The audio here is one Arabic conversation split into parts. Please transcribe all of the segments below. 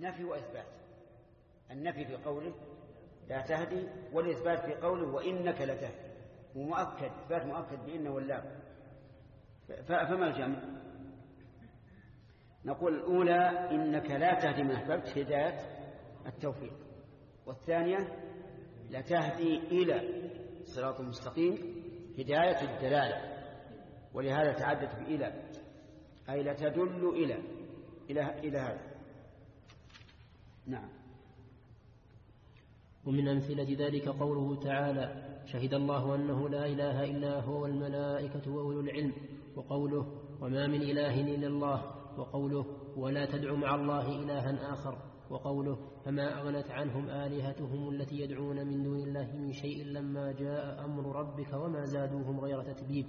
نفي وإثبات. النفي في قوله لا تهدي والإثبات في قوله وإنك لتهدي. ومؤكد إثبات مؤكد بإن واللام. فما الجمع؟ نقول الأولى إنك لا تهدي من أحببت هداية التوفيق. والثانية لا تهدي إلى صراط مستقيم هداية الدلالة. ولهذا تعدت بإلى أي لا تدل إلى إلى إلى هذا. نعم. ومن أمثلة ذلك قوله تعالى شهد الله أنه لا إله إلا هو والملائكة وأولو العلم وقوله وما من إله إلا الله وقوله ولا تدع مع الله إلها آخر وقوله فما أغنت عنهم آلهتهم التي يدعون من دون الله من شيء لما جاء أمر ربك وما زادوهم غير تتبيب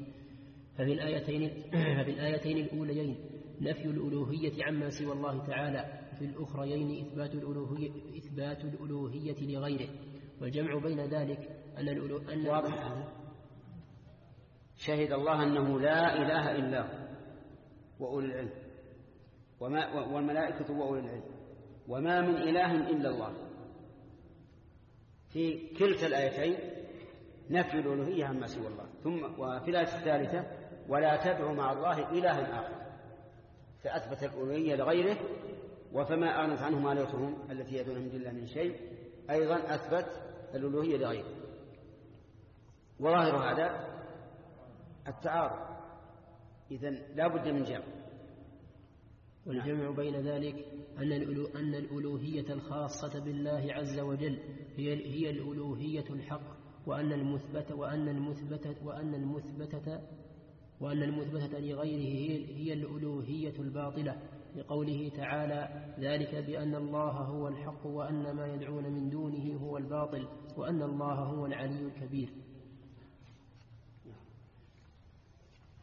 ففي الآيتين, ففي الآيتين الأوليين نفي الألوهية عما سوى الله تعالى في الأخريين إثبات الألوهية, إثبات الألوهية لغيره والجمع بين ذلك أن الألو... أن واضح شهد الله أنه لا إله إلا هو وأولي العلم. وما والملائكة وأولي العلم. وما من إله إلا الله. في كلتا الآيتين نفي الألوهية عما سوى الله. ثم وفي الآية الثالثة ولا تدعو مع الله إلها آخر. فأثبت الألوهية لغيره وفما أغنت عنهم آلهتهم التي يدعون من الله من شيء أيضا أثبت الألوهية لغيره. وظاهر هذا التعارض. إذن لا بد من جمع. والجمع بين ذلك أن أن الألوهية الخاصة بالله عز وجل هي هي الألوهية الحق وأن المثبت وأن المثبتة وأن المثبتة وأن المثبتة لغيره هي الألوهية الباطلة. لقوله تعالى ذلك بأن الله هو الحق وأن ما يدعون من دونه هو الباطل وأن الله هو العلي الكبير.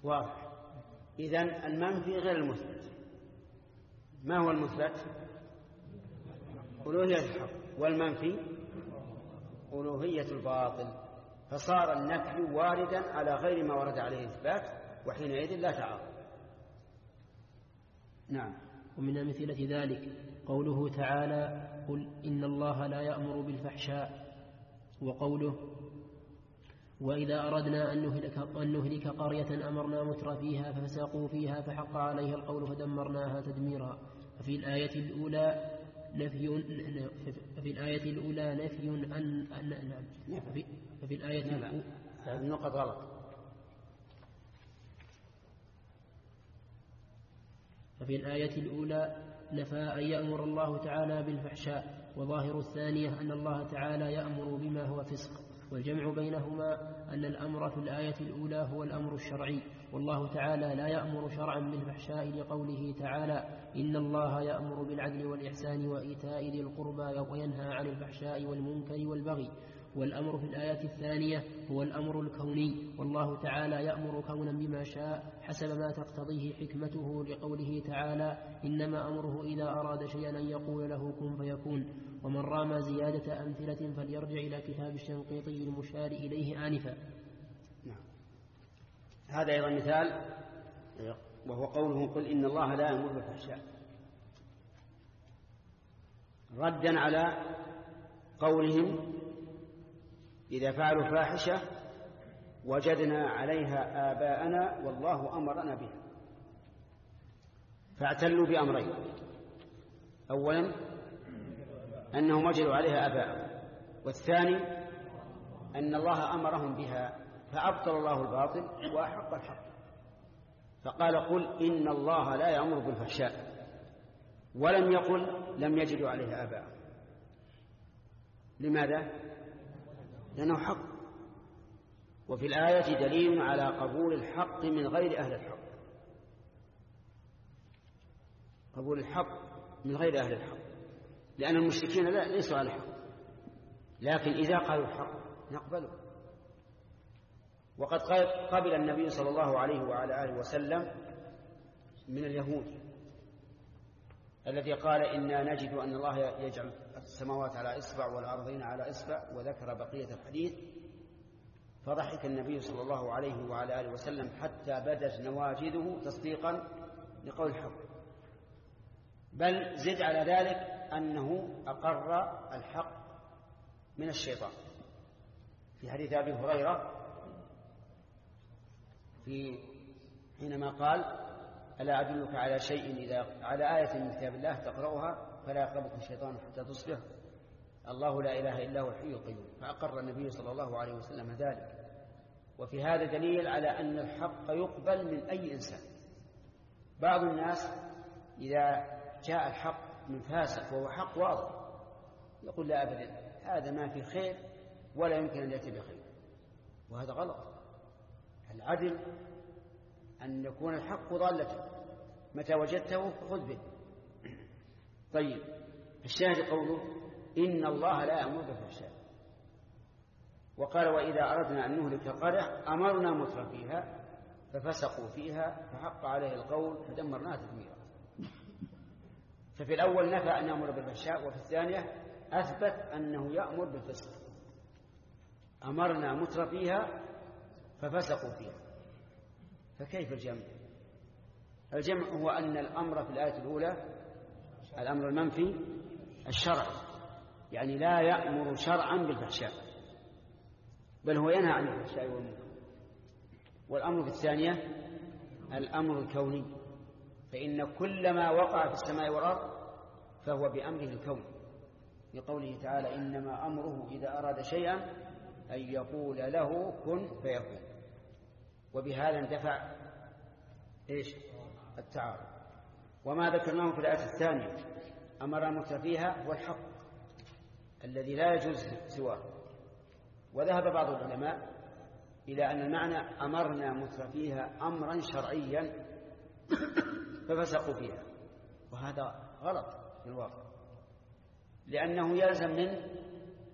واضح. إذن المنفي غير المثبت. ما هو المثبت؟ ألوهية الحق. والمنفي ألوهية الباطل. فصار النفي واردا على غير ما ورد عليه الإثبات وحينئذ لا تعارض. نعم. ومن أمثلة ذلك قوله تعالى قل إن الله لا يأمر بالفحشاء وقوله وإذا أردنا أن نهلك, أن نهلك قرية أمرنا متر فيها ففسقوا فيها فحق عليها القول فدمرناها تدميرا ففي الآية الأولى نفي ففي الآية الأولى نفي أن, أن نعم. ففي الآية الأولى النقط غلط. ففي الآية الأولى نفى أن يأمر الله تعالى بالفحشاء وظاهر الثانية أن الله تعالى يأمر بما هو فسق. والجمع بينهما أن الأمر في الآية الأولى هو الأمر الشرعي والله تعالى لا يأمر شرعا بالفحشاء لقوله تعالى إن الله يأمر بالعدل والإحسان وإيتاء ذي القربى وينهى عن الفحشاء والمنكر والبغي. والأمر في الآية الثانية هو الأمر الكوني. والله تعالى يأمر كونا بما شاء حسب ما تقتضيه حكمته لقوله تعالى إنما أمره إذا أراد شيئا أن يقول له كن فيكون. ومن رام زيادة أمثلة فليرجع إلى كتاب الشنقيطي المشار إليه آنفا. نعم. هذا أيضا مثال وهو قوله قل إن الله لا يأمر بالفحشاء. ردا على قولهم إذا فعلوا فاحشة وجدنا عليها آباءنا والله أمرنا بها. فاعتلوا بأمرين. أولا أنهم وجدوا عليها آباءهم والثاني أن الله أمرهم بها فأبطل الله الباطل وأحق الحق. فقال قل إن الله لا يأمر بالفحشاء. ولم يقل لم يجدوا عليها آباءهم. لماذا؟ لأنه حق. وفي الآية دليل على قبول الحق من غير أهل الحق. قبول الحق من غير أهل الحق. لأن المشركين لا ليسوا على الحق. لكن إذا قالوا الحق نقبله. وقد قبل النبي صلى الله عليه وعلى آله وسلم من اليهود. الذي قال إنا نجد أن الله يجعل السماوات على إصبع والأرضين على إصبع وذكر بقية الحديث فضحك النبي صلى الله عليه وعلى آله وسلم حتى بدت نواجذه تصديقا لقول الحق. بل زد على ذلك أنه أقر الحق من الشيطان. في حديث أبي هريرة في حينما قال ألا أدلك على شيء إذا على آية من كتاب الله تقرأها فلا يقربك الشيطان حتى تصبح. الله لا إله إلا هو الحي القيوم. فأقر النبي صلى الله عليه وسلم ذلك. وفي هذا دليل على أن الحق يقبل من أي إنسان. بعض الناس إذا جاء الحق من فاسق وهو حق واضح يقول لا أبدا هذا ما في خير ولا يمكن أن يأتي بخير. وهذا غلط. العدل أن يكون الحق ضالة متى وجدته؟ خذ به. طيب الشاهد قوله إن الله لا يأمر بالفحشاء. وقال وإذا أردنا أن نهلك قرية أمرنا متر فيها ففسقوا فيها فحق عليه القول فدمرناها تدميرا. ففي الأول نفى أن يأمر بالفحشاء وفي الثانية أثبت أنه يأمر بالفسق. أمرنا متر فيها ففسقوا فيها. فكيف الجمع؟ الجمع هو أن الأمر في الآية الأولى الأمر المنفي الشرعي يعني لا يأمر شرعا بالفحشاء بل هو ينهى عن الفحشاء والمنكر. والأمر في الثانية الأمر الكوني فإن كل ما وقع في السماء والأرض فهو بأمره الكون. لقوله تعالى إنما أمره إذا أراد شيئا أن يقول له كن فيكون. وبهذا اندفع إيش؟ التعارض. وما ذكرناه في الآية الثانية أمر متفيها هو الحق الذي لا يجوز سواه. وذهب بعض العلماء إلى أن المعنى أمرنا مترفيها أمرا شرعيا ففسقوا فيها. وهذا غلط في الواقع. لأنه يلزم منه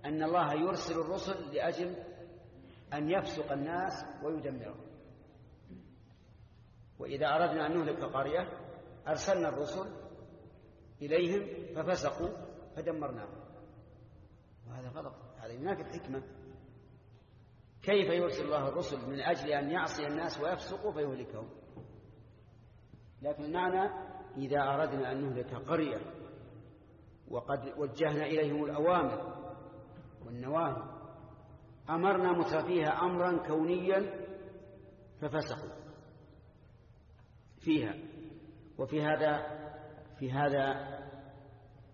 أن الله يرسل الرسل لأجل أن يفسق الناس ويدمرهم. وإذا أردنا أن نهلك قرية أرسلنا الرسل إليهم ففسقوا فدمرناهم. وهذا غلط هذا ينافي الحكمة. كيف يرسل الله الرسل من أجل أن يعصي الناس ويفسقوا فيهلكهم؟ لكن المعنى إذا أردنا أن نهلك قرية وقد وجهنا إليهم الأوامر والنواهي أمرنا مترفيها أمرا كونيا ففسقوا. فيها. وفي هذا في هذا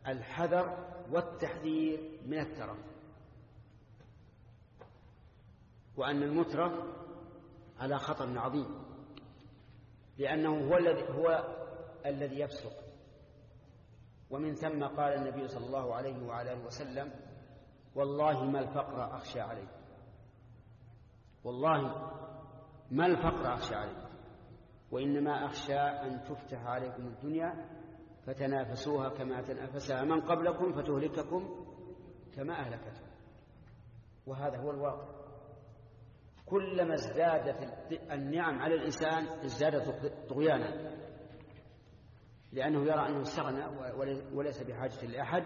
الحذر والتحذير من الترف. وأن المترف على خطر عظيم. لأنه هو الذي هو الذي يفسق. ومن ثم قال النبي صلى الله عليه وعلى آله وسلم والله ما الفقر أخشى عليه. والله ما الفقر أخشى عليه. وإنما أخشى أن تفتح عليكم الدنيا فتنافسوها كما تنافسها من قبلكم فتهلككم كما أهلكتهم وهذا هو الواقع. كلما ازدادت النعم على الإنسان ازدادت طغيانا. لأنه يرى أنه استغنى وليس بحاجة لأحد.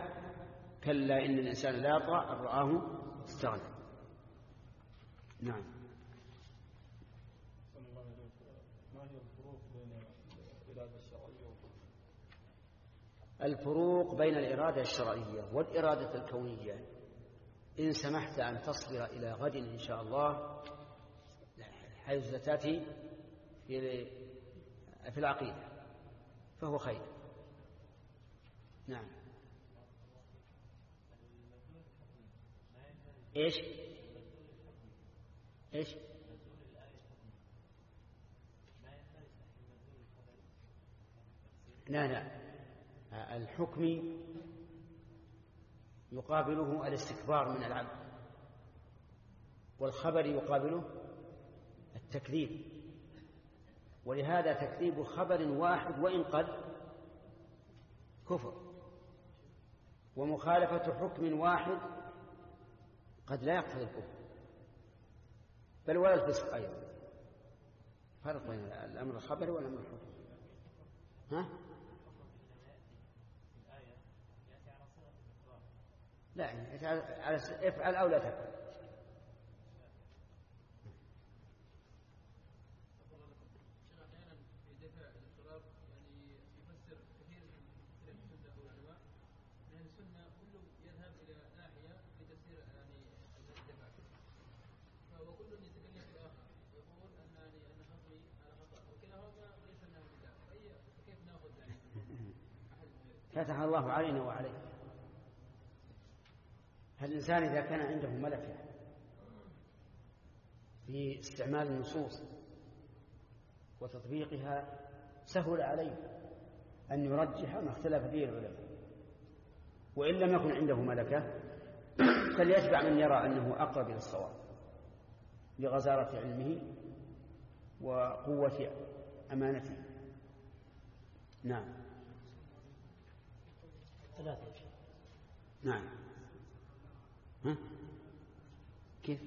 كلا إن الإنسان لا يطغى أن رآه استغنى. نعم ما هي الفروق بين الإرادة الشرعية الفروق بين الإرادة الشرعية والإرادة الكونية. إن سمحت أن تصبر إلى غد إن شاء الله حيث ستأتي في في العقيدة فهو خير. نعم. إيش؟ إيش؟ لا لا. الحكم يقابله الاستكبار من العبد والخبر يقابله التكذيب. ولهذا تكذيب خبر واحد وإن قد كفر. ومخالفة حكم واحد قد لا يقتضي الكفر. بل ولا الفسق أيضا. فرق بين الأمر الخبري والأمر الحكمي ها؟ لا يعني افعل أو لا تفعل أهل السنة كل يذهب إلى ناحية لتفسير يعني الاتفاق وكل يتكلم في الآخر ويقول أن يعني أن خطئي على خطأ وكلاهما ليس من البدع فأي كيف نأخذ يعني أحد فتح الله علينا وعليك. هل الإنسان إذا كان عنده ملكة في استعمال النصوص وتطبيقها سهل عليه أن يرجح ما اختلف فيه العلماء. وإن لم يكن عنده ملكة فليتبع من يرى أنه أقرب إلى الصواب لغزارة علمه وقوة أمانته. نعم. ثلاثة. نعم. ها؟ كيف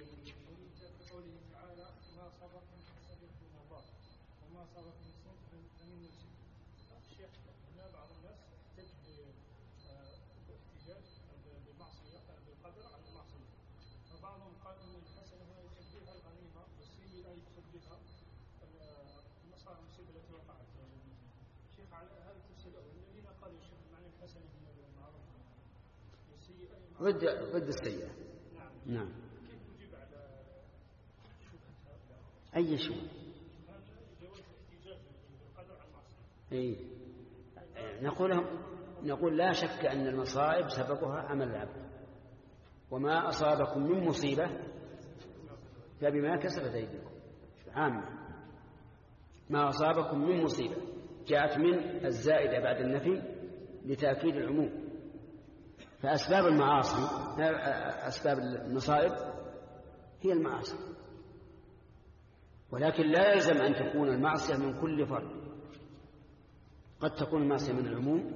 قوله تعالى ما حسد في المضاء وما من فمن الشيخ هنا بعض الناس تجد احتجاج بالمعصية بالقدر على المعصية فبعضهم قال يشبهها الغنيمة والسيئة يشبهها المصائب التي وقعت شيخ على هذا التفسير الذين قالوا يشبه معنى الحسنة هي المعروف والسيئة هي المعروف. ضد ضد السيئة. نعم؟ أي شيء؟ أي نقول نقول لا شك أن المصائب سببها عمل العبد. وما أصابكم من مصيبة فبما كسبت أيديكم. عامة. ما أصابكم من مصيبة جاءت من الزائدة بعد النفي لتأكيد العموم. فأسباب المعاصي أسباب المصائب هي المعاصي. ولكن لا يلزم أن تكون المعصية من كل فرد. قد تكون المعصية من العموم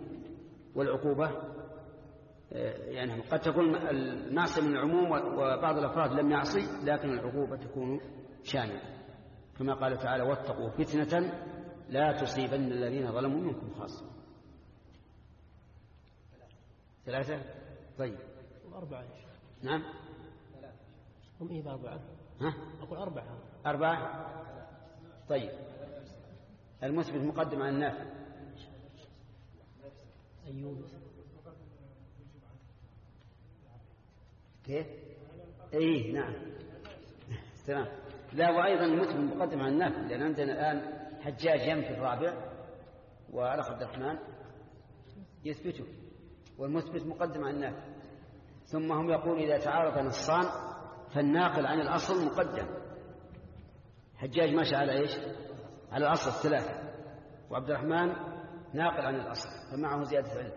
والعقوبة يعني قد تكون المعصية من العموم وبعض الأفراد لم يعصي لكن العقوبة تكون شاملة. كما قال تعالى واتقوا فتنة لا تصيبن الذين ظلموا منكم خاصة. ثلاثة؟ طيب. أربعة يا شيخ. نعم. هم إيه أربعة؟ ها؟ أقول أربعة. أربعة؟ طيب. المثبت مقدم على النافع. أيوب. كيف؟ اي نعم. تمام. لا وأيضا المثبت مقدم على النافع لأن عندنا الآن حجاج ينفي الرابع والاخ عبد الرحمن. يثبته. والمثبت مقدم على النافع. ثم هم يقول إذا تعارض نصان فالناقل عن الأصل مقدم. حجاج ماشى على إيش؟ على الأصل الثلاثة. وعبد الرحمن ناقل عن الأصل فمعه زيادة علم.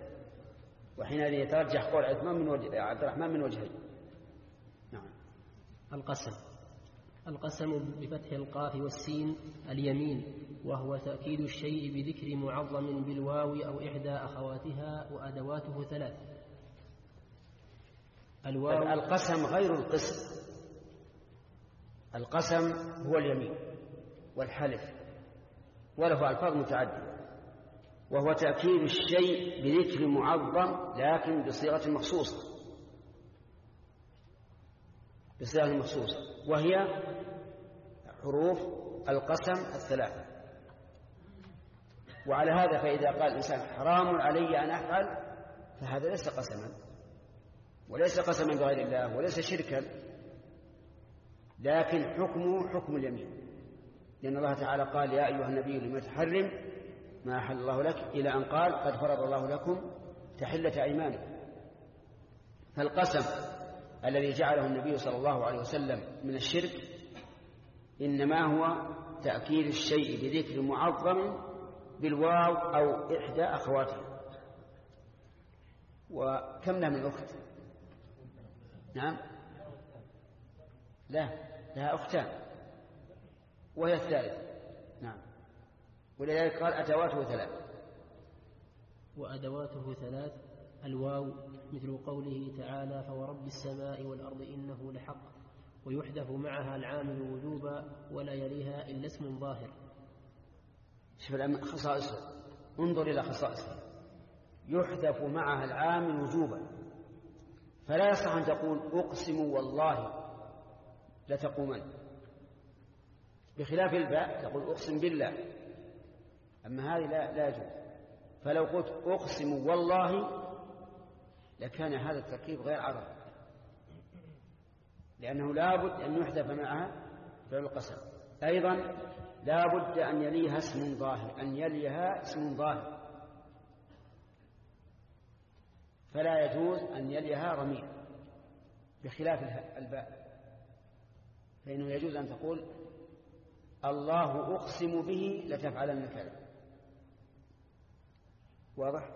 وحينئذ يترجح قول عثمان من وجه عبد الرحمن من وجهين. نعم. القسم. القسم بفتح القاف والسين اليمين وهو تأكيد الشيء بذكر معظم بالواو أو إحدى أخواتها وأدواته ثلاث. الواو القسم غير القسم. القسم هو اليمين والحلف وله ألفاظ متعددة. وهو تأكيد الشيء بذكر معظم لكن بصيغة مخصوصة. بصيغة مخصوصة وهي حروف القسم الثلاثة. وعلى هذا فإذا قال الإنسان حرام علي أن أفعل فهذا ليس قسما وليس قسما بغير الله وليس شركا لكن حكمه حكم اليمين. لأن الله تعالى قال يا أيها النبي لم تحرم ما أحل الله لك؟ إلى أن قال قد فرض الله لكم تحلة أيمانكم. فالقسم الذي جعله النبي صلى الله عليه وسلم من الشرك إنما هو تأكيد الشيء بذكر معظم بالواو أو إحدى أخواتها وكم لها من أخت؟ نعم. لا لها أختان. وهي الثالثة. نعم. ولذلك قال أدواته ثلاث. وأدواته ثلاث. الواو مثل قوله تعالى فورب السماء والأرض إنه لحق ويحذف معها العامل وجوبا ولا يليها إلا اسم ظاهر. شوف الآن خصائصه انظر إلى خصائصه يحذف معها العامل وجوبا. فلا يصح أن تقول أقسم والله. لتقومن بخلاف الباء تقول أقسم بالله. أما هذه لا, لا يجوز. فلو قلت أقسم والله لكان هذا التركيب غير عربي لأنه لابد أن يحذف معها فعل القسم. أيضا لابد أن يليها اسم ظاهر أن يليها اسم ظاهر. فلا يجوز أن يليها ضمير بخلاف الباء. فإنه يجوز أن تقول الله أقسم به لتفعلن كذا واضح؟